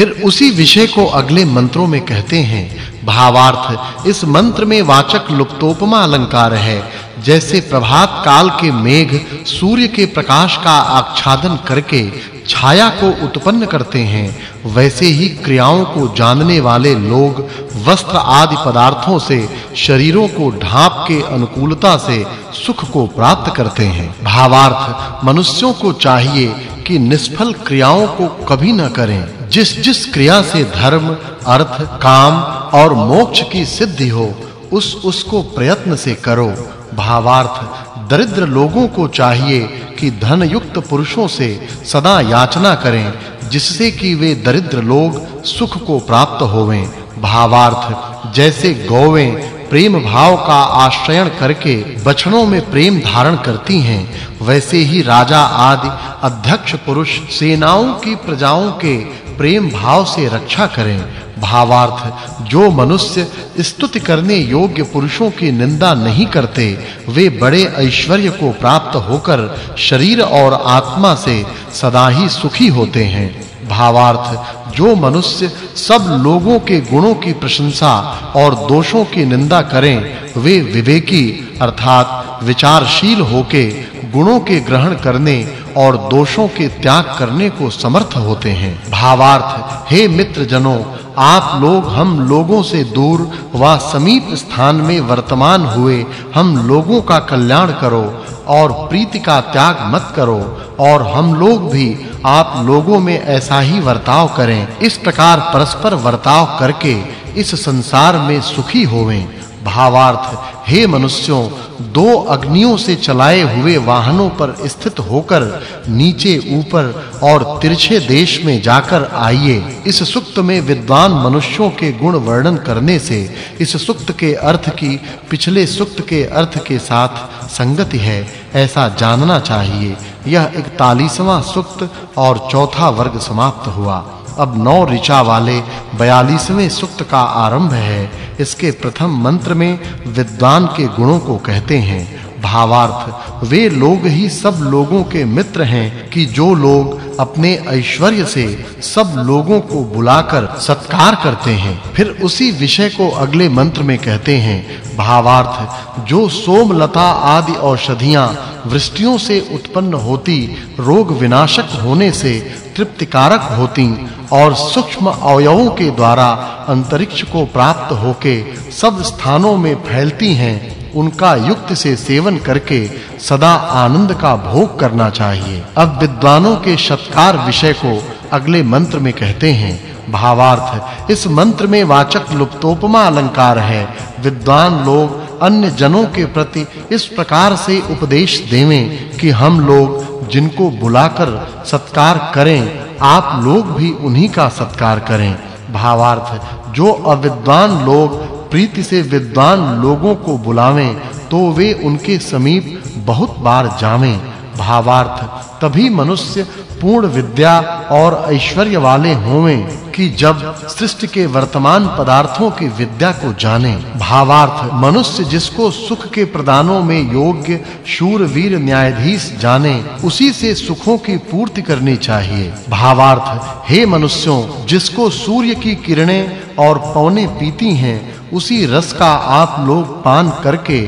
फिर उसी विषय को अगले मंत्रों में कहते हैं। भावार्थ, इस मंत्र में वाचक् लुप्तोपमा अलंकार है। जैसे प्रभात काल के मेघ सूर्य के प्रकाश का आच्छादन करके छाया को उत्पन्न करते हैं, वैसे ही क्रियाओं को जानने वाले लोग वस्त्र आदि पदार्थों से, शरीरों को ढांप के अनुकूलता से सुख को प्राप्त करते हैं। भावार्थ, मनुष्यों को चाहिए कि निष्फल क्रियाओं को कभी न करें। जिस जिस क्रिया से धर्म, अर्थ, काम और मोक्ष की सिद्धि हो, उस उसको प्रयत्न से करो। भावार्थ, दरिद्र लोगों को चाहिए कि धन युक्त पुरुषों से सदा याचना करें, जिससे कि वे दरिद्र लोग सुख को प्राप्त होवें। भावार्थ, जैसे गौवें प्रेम भाव का आश्रयण करके बछड़ों में प्रेम धारण करती हैं, वैसे ही राजा आदि, अध्यक्ष पुरुष, सेनाओं की प्रजाओं के प्रेम भाव से रक्षा करें। भावार्थ, जो मनुष्य स्तुति करने योग्य पुरुषों की निंदा नहीं करते, वे बड़े ऐश्वर्य को प्राप्त होकर शरीर और आत्मा से सदा ही सुखी होते हैं। भावार्थ, जो मनुष्य सब लोगों के गुणों की प्रशंसा और दोषों की निंदा करें, वे विवेकी, अर्थात विचारशील होके गुणों के ग्रहण करने और दोषों के त्याग करने को समर्थ होते हैं। भावार्थ, हे मित्र जनों आप लोग हम लोगों से दूर व समीप स्थान में वर्तमान हुए हम लोगों का कल्याण करो और प्रीति का त्याग मत करो और हम लोग भी आप लोगों में ऐसा ही वर्ताव करें। इस प्रकार परस्पर वर्ताव करके इस संसार में सुखी होवें। भावार्थ हे मनुष्यों, दो अग्नियों से चलाए हुए वाहनों पर स्थित होकर नीचे ऊपर और तिरछे देश में जाकर आइए। इस सुक्त में विद्वान मनुष्यों के गुण वर्णन करने से इस सुक्त के अर्थ की, पिछले सुक्त के अर्थ के साथ संगति है, ऐसा जानना चाहिए। यह 41वां सुक्त और चौथा वर्ग समाप्त हुआ। अब नौ ऋचा वाले 42वें सुक्त का आरंभ है। इसके प्रथम मंत्र में विद्वान के गुणों को कहते हैं। भावार्थ, वे लोग ही सब लोगों के मित्र हैं कि जो लोग अपने ऐश्वर्य से सब लोगों को बुलाकर सत्कार करते हैं। फिर उसी विषय को अगले मंत्र में कहते हैं। भावार्थ, जो सोमलता आदि औषधियाँ वृष्टियों से उत्पन्न होती, रोग विनाशक होने से तृप्तिकारक होती और सूक्ष्म अवयवों के द्वारा अंतरिक्ष को प्राप्त होके सब स्थानों में फैलती हैं, उनका युक्त से सेवन करके सदा आनंद का भोग करना चाहिए। अब विद्वानों के सत्कार विषय को अगले मंत्र में कहते हैं। भावार्थ, इस मंत्र में वाचक् लुप्तोपमा अलंकार है। विद्वान लोग अन्य जनों के प्रति इस प्रकार से उपदेश देवें कि हम लोग जिनको बुलाकर सत्कार करें आप लोग भी उन्हीं का सत्कार करें। भावार्थ, जो अविद्वान लोग प्रीति से विद्वान लोगों को बुलावें तो वे उनके समीप बहुत बार जावें। भावार्थ, तभी मनुष्य पूर्ण विद्या और ऐश्वर्य वाले होवें कि जब सृष्टि के वर्तमान पदार्थों की विद्या को जाने। भावार्थ, मनुष्य जिसको सुख के प्रदानों में योग्य शूर वीर न्यायाधीश जाने, उसी से सुखों की पूर्ति करनी चाहिए। भावार्थ, हे मनुष्यों, जिसको सूर्य की किरणें और पवने पीती हैं, उसी रस का आप लोग पान करके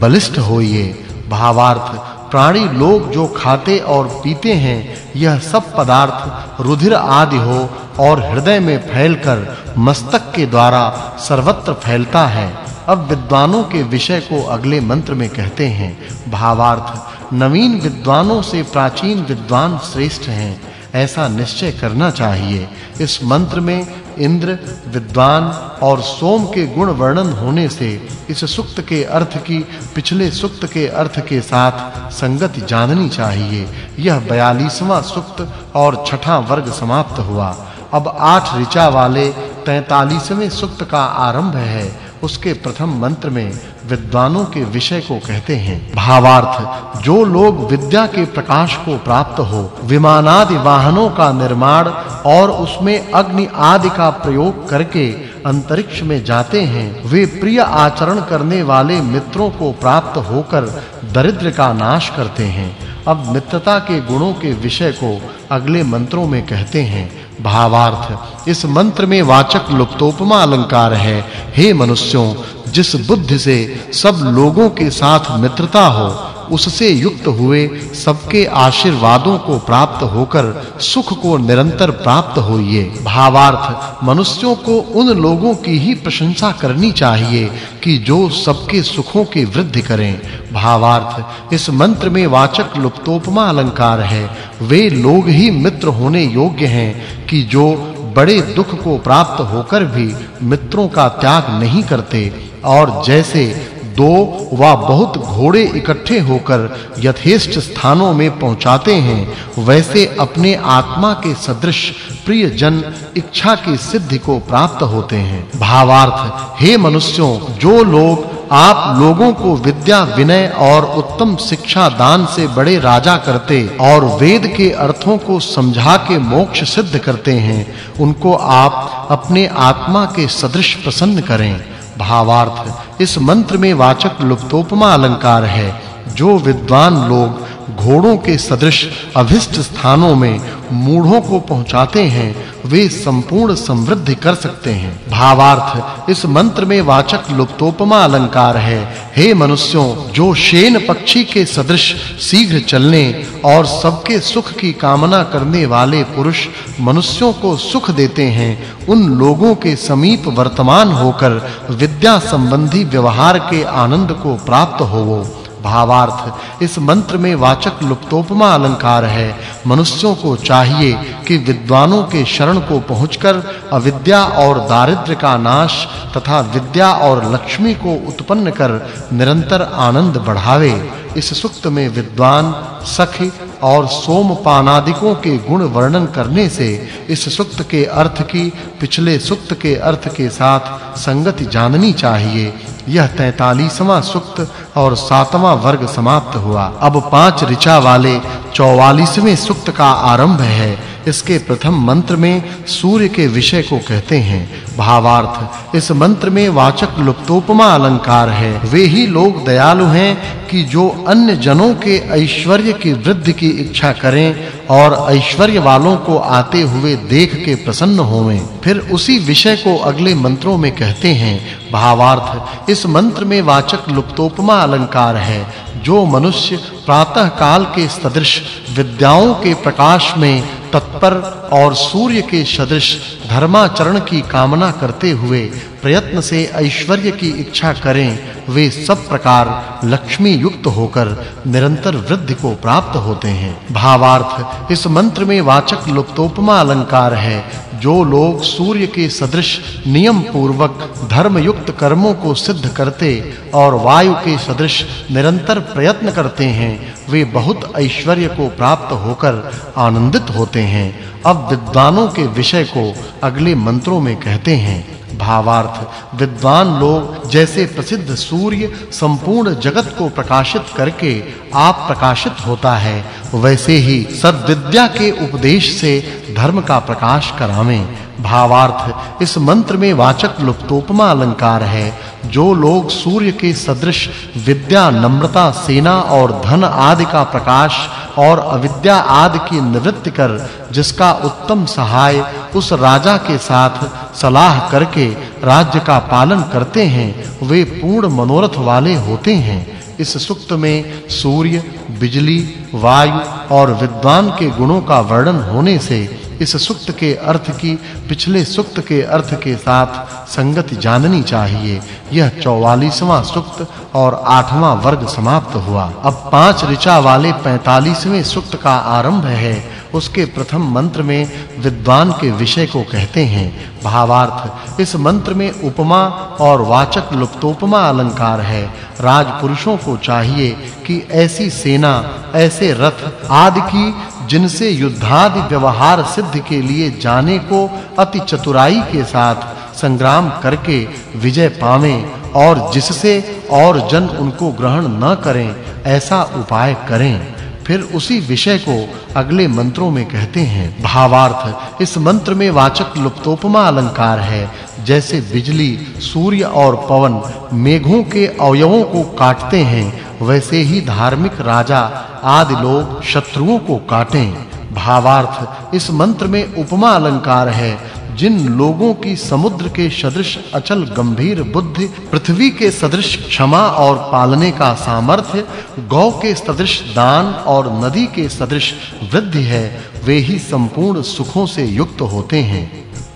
बलिष्ठ होइए। भावार्थ प्राणी लोग जो खाते और पीते हैं, यह सब पदार्थ रुधिर आदि हो और हृदय में फैलकर मस्तक के द्वारा सर्वत्र फैलता है। अब विद्वानों के विषय को अगले मंत्र में कहते हैं, भावार्थ, नवीन विद्वानों से प्राचीन विद्वान श्रेष्ठ हैं। ऐसा निश्चय करना चाहिए। इस मंत्र में इंद्र, विद्वान और सोम के गुण वर्णन होने से इस सुक्त के अर्थ की, पिछले सुक्त के अर्थ के साथ संगति जाननी चाहिए। यह 42वां सुक्त और छठा वर्ग समाप्त हुआ। अब आठ ऋचा वाले 43वें सुक्त का आरंभ है। उसके प्रथम मंत्र में विद्वानों के विषय को कहते हैं। भावार्थ, जो लोग विद्या के प्रकाश को प्राप्त हो, विमानादि वाहनों का निर्माण और उसमें अग्नि आदि का प्रयोग करके अंतरिक्ष में जाते हैं, वे प्रिय आचरण करने वाले मित्रों को प्राप्त होकर दरिद्र का नाश करते हैं। अब मित्रता के गुणों के विषय को अगले मंत्रों में कहते हैं। भावार्थ। इस मंत्र में वाचक् लुप्तोपमा अलंकार है। हे मनुष्यों, जिस बुद्धि से सब लोगों के साथ मित्रता हो उससे युक्त हुए सबके आशीर्वादों को प्राप्त होकर सुख को निरंतर प्राप्त होइए। भावार्थ, मनुष्यों को उन लोगों की ही प्रशंसा करनी चाहिए कि जो सबके सुखों की वृद्धि करें। भावार्थ, इस मंत्र में वाचक् लुप्तोपमा अलंकार है। वे लोग ही मित्र होने योग्य हैं कि जो बड़े दुख को प्राप्त होकर भी मित्रों का त्याग नहीं करते। और जैसे दो वा बहुत घोड़े इकट्ठे होकर यथेष्ट स्थानों में पहुंचाते हैं, वैसे अपने आत्मा के सदृश प्रिय जन इच्छा की सिद्धि को प्राप्त होते हैं। भावार्थ, हे मनुष्यों, जो लोग आप लोगों को विद्या, विनय और उत्तम शिक्षा दान से बड़े राजा करते और वेद के अर्थों को समझा के मोक्ष सिद्ध करते हैं, उनको आप अपने आत्मा के सदृश प्रसन्न करें। भावार्थ। इस मंत्र में वाचक् लुप्तोपमा अलंकार है। जो विद्वान लोग घोड़ों के सदृश अभिष्ट स्थानों में मूढ़ों को पहुंचाते हैं, वे संपूर्ण समृद्धि कर सकते हैं। भावार्थ, इस मंत्र में वाचक् लुप्तोपमा अलंकार है। हे मनुष्यों, जो शेन पक्षी के सदृश शीघ्र चलने और सबके सुख की कामना करने वाले पुरुष मनुष्यों को सुख देते हैं, उन लोगों के समीप वर्तमान होकर विद्या संबंधी व्यवहार के आनंद को प्राप्त होवो। भावार्थ। इस मंत्र में वाचक् लुप्तोपमा अलंकार है। मनुष्यों को चाहिए कि विद्वानों के शरण को पहुंचकर अविद्या और दारिद्र्य का नाश तथा विद्या और लक्ष्मी को उत्पन्न कर निरंतर आनंद बढ़ावे। इस सुक्त में विद्वान, सखी और सोमपानादिकों के गुण वर्णन करने से इस सुक्त के अर्थ की, पिछले सुक्त के अर्थ के साथ संगति जाननी चाहिए। यह 43वां सुक्त और 7वां वर्ग समाप्त हुआ। अब पाँच ऋचा वाले 44वें सुक्त का आरंभ है। इसके प्रथम मंत्र में सूर्य के विषय को कहते हैं। भावार्थ, इस मंत्र में वाचक् लुप्तोपमा अलंकार है। वे ही लोग दयालु हैं कि जो अन्य जनों के ऐश्वर्य की वृद्धि की इच्छा करें और ऐश्वर्य वालों को आते हुए देख के प्रसन्न होवें। फिर उसी विषय को अगले मंत्रों में कहते हैं, भावार्थ, इस मंत्र में वाचक् लुप्तोपमा अलंकार है, जो मनुष्य प्रातः काल के सदृश विद्याओं के प्रकाश में तत्पर और सूर्य के सदृश धर्माचरण की कामना करते हुए प्रयत्न से ऐश्वर्य की इच्छा करें, वे सब प्रकार लक्ष्मी युक्त होकर निरंतर वृद्धि को प्राप्त होते हैं। भावार्थ, इस मंत्र में वाचक् लुप्तोपमा अलंकार है। जो लोग सूर्य के सदृश नियम पूर्वक धर्म युक्त कर्मों को सिद्ध करते और वायु के सदृश निरंतर प्रयत्न करते हैं, वे बहुत ऐश्वर्य को प्राप्त होकर आनंदित होते हैं। अब विद्वानों के विषय को अगले मंत्रों में कहते हैं। भावार्थ। विद्वान लोग जैसे प्रसिद्ध सूर्य संपूर्ण जगत को प्रकाशित करके आप प्रकाशित होता है, वैसे ही सद्विद्या के उपदेश से धर्म का प्रकाश करावें। भावार्थ, इस मंत्र में वाचक् लुप्तोपमा अलंकार है, जो लोग सूर्य के सदृश विद्या, नम्रता, सेना और धन आदि का प्रकाश और अविद्या आदि की निवृत्ति कर जिसका उत्तम सहाय उस राजा के साथ सलाह करके राज्य का पालन करते हैं, वे पूर्ण मनोरथ वाले होते हैं। इस सुक्त में सूर्य, बिजली, वायु और विद्वान के गुणों का वर्णन होने से इस सुक्त के अर्थ की, पिछले सुक्त के अर्थ के साथ संगति जाननी चाहिए। यह 44वां सुक्त और 8वां वर्ग समाप्त हुआ। अब पाँच ऋचा वाले 45वें सुक्त का आरंभ है। उसके प्रथम मंत्र में विद्वान के विषय को कहते हैं। भावार्थ, इस मंत्र में उपमा और वाचक् लुप्तोपमा अलंकार है। राजपुरुषों को चाहिए कि ऐसी सेना, ऐसे रथ आदि की, जिनसे युद्धादि व्यवहार सिद्ध के लिए जाने को अति चतुराई के साथ संग्राम करके विजय पावें और जिससे और जन उनको ग्रहण न करें, ऐसा उपाय करें। फिर उसी विषय को अगले मंत्रों में कहते हैं। भावार्थ, इस मंत्र में वाचक् लुप्तोपमा अलंकार है। जैसे बिजली, सूर्य और पवन मेघों के अवयवों को काटते हैं, वैसे ही धार्मिक राजा, आदि लोग शत्रुओं को काटें। भावार्थ, इस मंत्र में उपमा अलंकार है। जिन लोगों की समुद्र के सदृश अचल गंभीर बुद्धि, पृथ्वी के सदृश क्षमा और पालने का सामर्थ्य, गौ के सदृश दान और नदी के सदृश वृद्धि है, वे ही संपूर्ण सुखों से युक्त होते हैं।